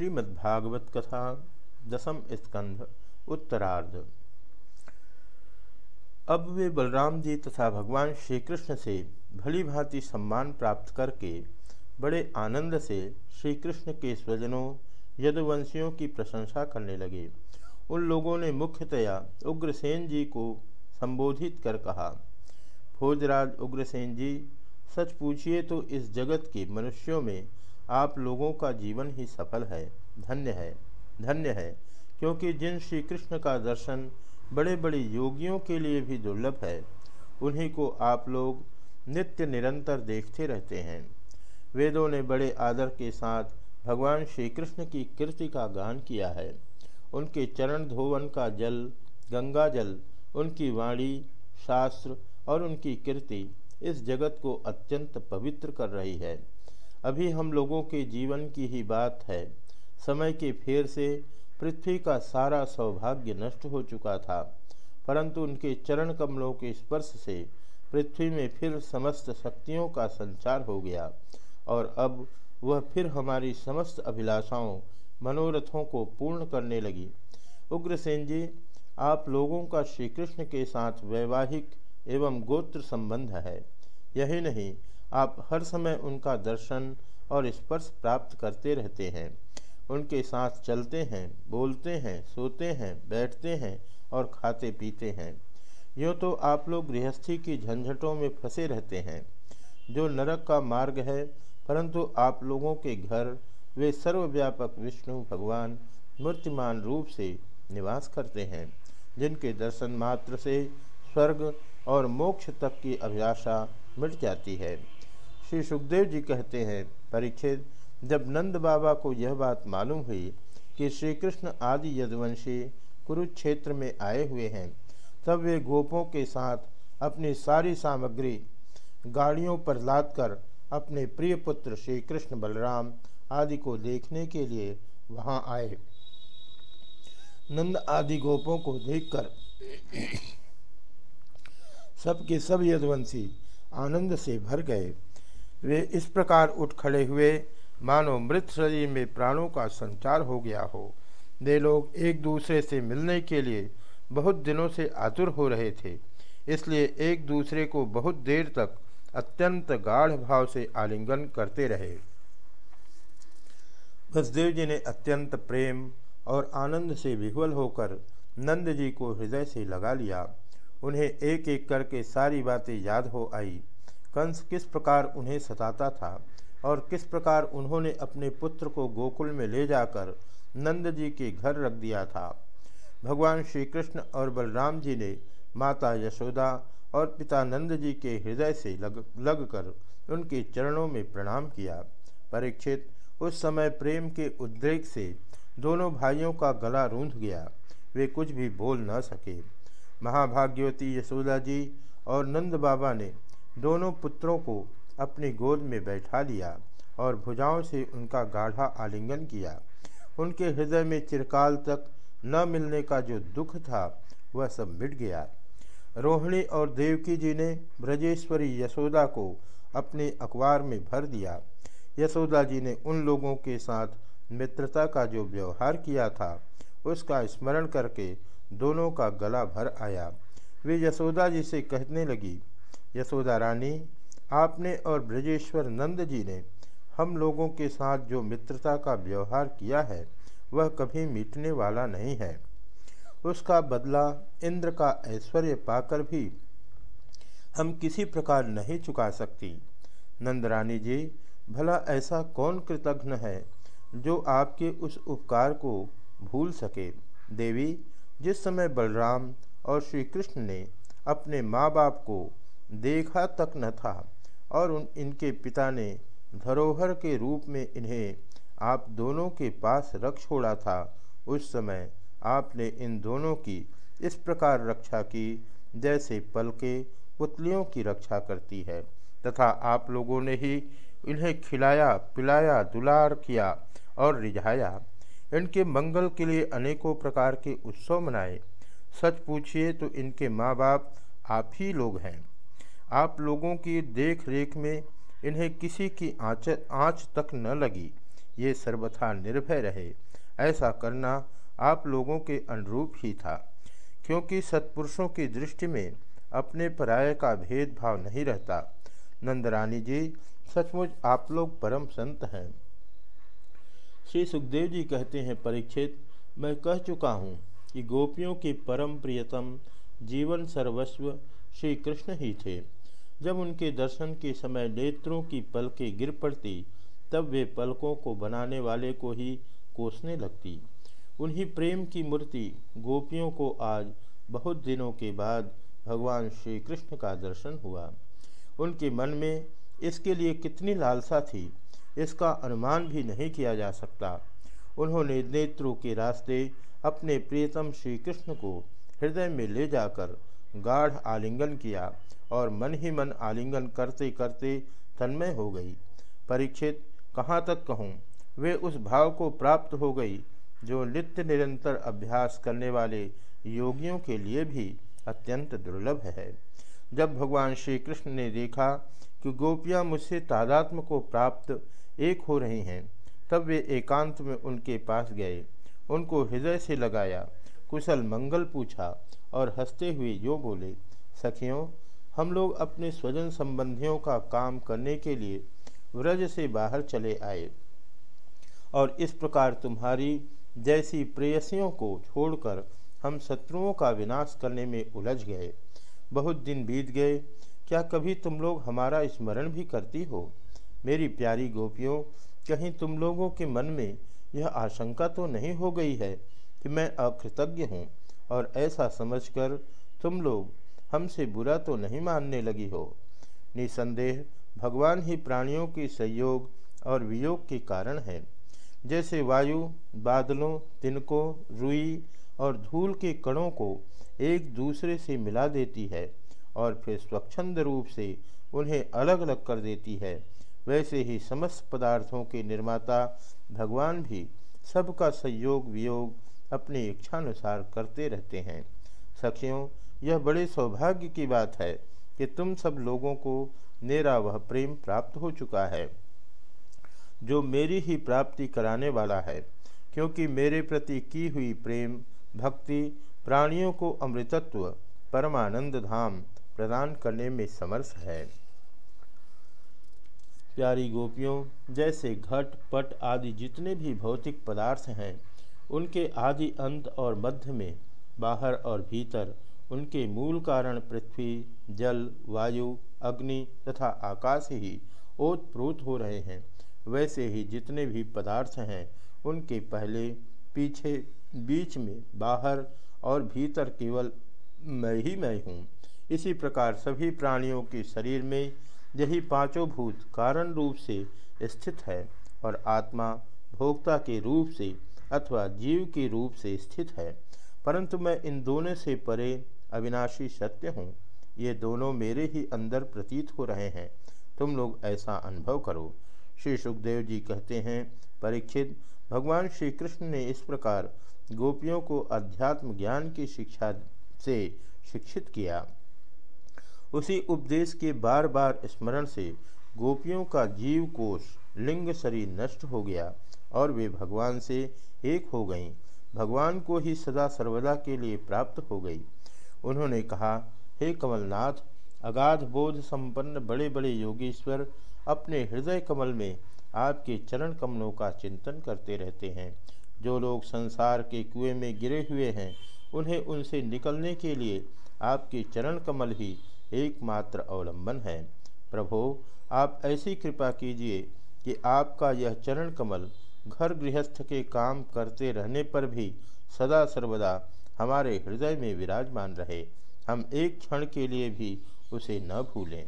श्रीमद्भागवत कथा दसम स्कंध, उत्तरार्ध। अब वे बलराम जी तथा भगवान श्री कृष्ण से भली भांति सम्मान प्राप्त करके बड़े आनंद से श्री कृष्ण के स्वजनों, यदुवंशियों की प्रशंसा करने लगे। उन लोगों ने मुख्यतया उग्रसेन जी को संबोधित कर कहा, भोजराज उग्रसेन जी, सच पूछिए तो इस जगत के मनुष्यों में आप लोगों का जीवन ही सफल है। धन्य है। धन्य है। क्योंकि जिन श्री कृष्ण का दर्शन बड़े बड़े योगियों के लिए भी दुर्लभ है, उन्हीं को आप लोग नित्य निरंतर देखते रहते हैं। वेदों ने बड़े आदर के साथ भगवान श्री कृष्ण की कीर्ति का गान किया है। उनके चरण धोवन का जल, गंगा जल, उनकी वाणी, शास्त्र और उनकी कीर्ति इस जगत को अत्यंत पवित्र कर रही है। अभी हम लोगों के जीवन की ही बात है। समय के फेर से पृथ्वी का सारा सौभाग्य नष्ट हो चुका था, परंतु उनके चरण कमलों के स्पर्श से पृथ्वी में फिर समस्त शक्तियों का संचार हो गया और अब वह फिर हमारी समस्त अभिलाषाओं, मनोरथों को पूर्ण करने लगी। उग्रसेन जी, आप लोगों का श्री कृष्ण के साथ वैवाहिक एवं गोत्र संबंध है। यही नहीं आप हर समय उनका दर्शन और स्पर्श प्राप्त करते रहते हैं। उनके साथ चलते हैं, बोलते हैं, सोते हैं, बैठते हैं और खाते पीते हैं। यूँ तो आप लोग गृहस्थी की झंझटों में फंसे रहते हैं। जो नरक का मार्ग है, परंतु आप लोगों के घर, वे सर्वव्यापक विष्णु भगवान मूर्तिमान रूप से निवास करते हैं, जिनके दर्शन मात्र से स्वर्ग और मोक्ष तक की अभिलाषा मिट जाती है। श्री सुखदेव जी कहते हैं परीक्षित जब नंद बाबा को यह बात मालूम हुई कि श्री कृष्ण आदि यदुवंशी कुरुक्षेत्र में आए हुए हैं, तब वे गोपों के साथ अपनी सारी सामग्री गाड़ियों पर लाद कर अपने प्रिय पुत्र श्री कृष्ण बलराम आदि को देखने के लिए वहाँ आए। नंद आदि गोपों को देखकर सबके सब यदुवंशी आनंद से भर गए। वे इस प्रकार उठ खड़े हुए, मानो मृत शरीर में प्राणों का संचार हो गया हो। वे लोग एक दूसरे से मिलने के लिए बहुत दिनों से आतुर हो रहे थे, इसलिए एक दूसरे को बहुत देर तक अत्यंत गाढ़ भाव से आलिंगन करते रहे। बसदेव जी ने अत्यंत प्रेम और आनंद से विह्वल होकर नंद जी को हृदय से लगा लिया। उन्हें एक एक करके सारी बातें याद हो आई। कंस किस प्रकार उन्हें सताता था और किस प्रकार उन्होंने अपने पुत्र को गोकुल में ले जाकर नंद जी के घर रख दिया था? भगवान श्री कृष्ण और बलराम जी ने माता यशोदा और पिता नंद जी के हृदय से लग, लगकर उनके चरणों में प्रणाम किया। परीक्षित, उस समय प्रेम के उद्रेक से दोनों भाइयों का गला रूंध गया। वे कुछ भी बोल न सके। महाभाग्यवती यशोदा जी और नंद बाबा ने दोनों पुत्रों को अपनी गोद में बैठा लिया और भुजाओं से उनका गाढ़ा आलिंगन किया। उनके हृदय में चिरकाल तक न मिलने का जो दुख था, वह सब मिट गया। रोहिणी और देवकी जी ने ब्रजेश्वरी यशोदा को अपने अखबार में भर दिया। यशोदा जी ने उन लोगों के साथ मित्रता का जो व्यवहार किया था, उसका स्मरण करके दोनों का गला भर आया। वे यशोदा जी से कहने लगी यशोदा रानी, आपने और ब्रजेश्वर नंद जी ने हम लोगों के साथ जो मित्रता का व्यवहार किया है, वह कभी मिटने वाला नहीं है। उसका बदला इंद्र का ऐश्वर्य पाकर भी हम किसी प्रकार नहीं चुका सकती। नंद रानी जी, भला ऐसा कौन कृतघ्न है जो आपके उस उपकार को भूल सके? देवी, जिस समय बलराम और श्री कृष्ण ने अपने माँ बाप को देखा तक न था और उन, इनके पिता ने धरोहर के रूप में इन्हें आप दोनों के पास रख छोड़ा था। उस समय आपने इन दोनों की इस प्रकार रक्षा की जैसे पलके पुतलियों की रक्षा करती है। तथा आप लोगों ने ही इन्हें खिलाया, पिलाया, दुलार किया और रिझाया। इनके मंगल के लिए अनेकों प्रकार के उत्सव मनाए। सच पूछिए तो इनके माँ बाप आप ही लोग हैं। आप लोगों की देख रेख में इन्हें किसी की आँच आँच तक न लगी। ये सर्वथा निर्भय रहे। ऐसा करना आप लोगों के अनुरूप ही था, क्योंकि सत्पुरुषों की दृष्टि में अपने पराय का भेदभाव नहीं रहता। नंदरानी जी, सचमुच आप लोग परम संत हैं। श्री सुखदेव जी कहते हैं, परीक्षित, मैं कह चुका हूँ कि गोपियों के परम प्रियतम जीवन सर्वस्व श्री कृष्ण ही थे। जब उनके दर्शन के समय नेत्रों की पलकें गिर पड़ती, तब वे पलकों को बनाने वाले को ही कोसने लगती। उन्हीं प्रेम की मूर्ति गोपियों को आज बहुत दिनों के बाद भगवान श्री कृष्ण का दर्शन हुआ। उनके मन में इसके लिए कितनी लालसा थी, इसका अनुमान भी नहीं किया जा सकता। उन्होंने नेत्रों के रास्ते अपने प्रियतम श्री कृष्ण को हृदय में ले जाकर गाढ़ आलिंगन किया। और मन ही मन आलिंगन करते करते तन्मय हो गई। परीक्षित, कहाँ तक कहूँ, वे उस भाव को प्राप्त हो गई, जो नित्य निरंतर अभ्यास करने वाले योगियों के लिए भी अत्यंत दुर्लभ है। जब भगवान श्री कृष्ण ने देखा कि गोपियाँ मुझसे तादात्म को प्राप्त एक हो रही हैं, तब वे एकांत में उनके पास गए। उनको हृदय से लगाया, कुशल मंगल पूछा और हँसते हुए यो बोले, सखियों हम लोग अपने स्वजन संबंधियों का काम करने के लिए व्रज से बाहर चले आए। और इस प्रकार तुम्हारी जैसी प्रेयसियों को छोड़कर हम शत्रुओं का विनाश करने में उलझ गए। बहुत दिन बीत गए। क्या कभी तुम लोग हमारा स्मरण भी करती हो? मेरी प्यारी गोपियों, कहीं तुम लोगों के मन में यह आशंका तो नहीं हो गई है कि मैं अकृतज्ञ हूँ और ऐसा समझकर तुम लोग हमसे बुरा तो नहीं मानने लगी हो। निसंदेह, भगवान ही प्राणियों के संयोग और वियोग के कारण है। जैसे वायु, बादलों, तिनकों, रुई और धूल के कणों को एक दूसरे से मिला देती है और फिर स्वच्छंद रूप से उन्हें अलग अलग कर देती है। वैसे ही समस्त पदार्थों के निर्माता भगवान भी सबका संयोग वियोग अपनी इच्छानुसार करते रहते हैं। सखियों यह बड़े सौभाग्य की बात है कि तुम सब लोगों को मेरा वह प्रेम प्राप्त हो चुका है, जो मेरी ही प्राप्ति कराने वाला है, क्योंकि मेरे प्रति की हुई प्रेम, भक्ति, प्राणियों को अमृतत्व, परमानंद धाम प्रदान करने में समर्थ है। प्यारी गोपियों, जैसे घट, पट आदि जितने भी भौतिक पदार्थ हैं, उनके आदि अंत और मध्य में बाहर और भीतर उनके मूल कारण पृथ्वी, जल, वायु, अग्नि तथा आकाश ही ओत प्रोत हो रहे हैं। वैसे ही जितने भी पदार्थ हैं, उनके पहले, पीछे, बीच में, बाहर और भीतर केवल मैं ही मैं हूँ। इसी प्रकार सभी प्राणियों के शरीर में यही पाँचों भूत कारण रूप से स्थित है और आत्मा भोक्ता के रूप से अथवा जीव के रूप से स्थित है। परंतु मैं इन दोनों से परे अविनाशी सत्य हूँ। ये दोनों मेरे ही अंदर प्रतीत हो रहे हैं। तुम लोग ऐसा अनुभव करो। श्री सुखदेव जी कहते हैं, परीक्षित, भगवान श्री कृष्ण ने इस प्रकार गोपियों को अध्यात्म ज्ञान की शिक्षा से शिक्षित किया। उसी उपदेश के बार बार स्मरण से गोपियों का जीव कोष लिंग शरीर नष्ट हो गया और वे भगवान से एक हो गईं। भगवान को ही सदा सर्वदा के लिए प्राप्त हो गई। उन्होंने कहा, हे कमलनाथ, अगाध बोध संपन्न बड़े बड़े योगेश्वर अपने हृदय कमल में आपके चरण कमलों का चिंतन करते रहते हैं। जो लोग संसार के कुएँ में गिरे हुए हैं, उन्हें उनसे निकलने के लिए आपके चरण कमल ही एकमात्र अवलंबन है। प्रभो, आप ऐसी कृपा कीजिए कि आपका यह चरण कमल घर गृहस्थ के काम करते रहने पर भी सदा सर्वदा हमारे हृदय में विराजमान रहे। हम एक क्षण के लिए भी उसे न भूलें।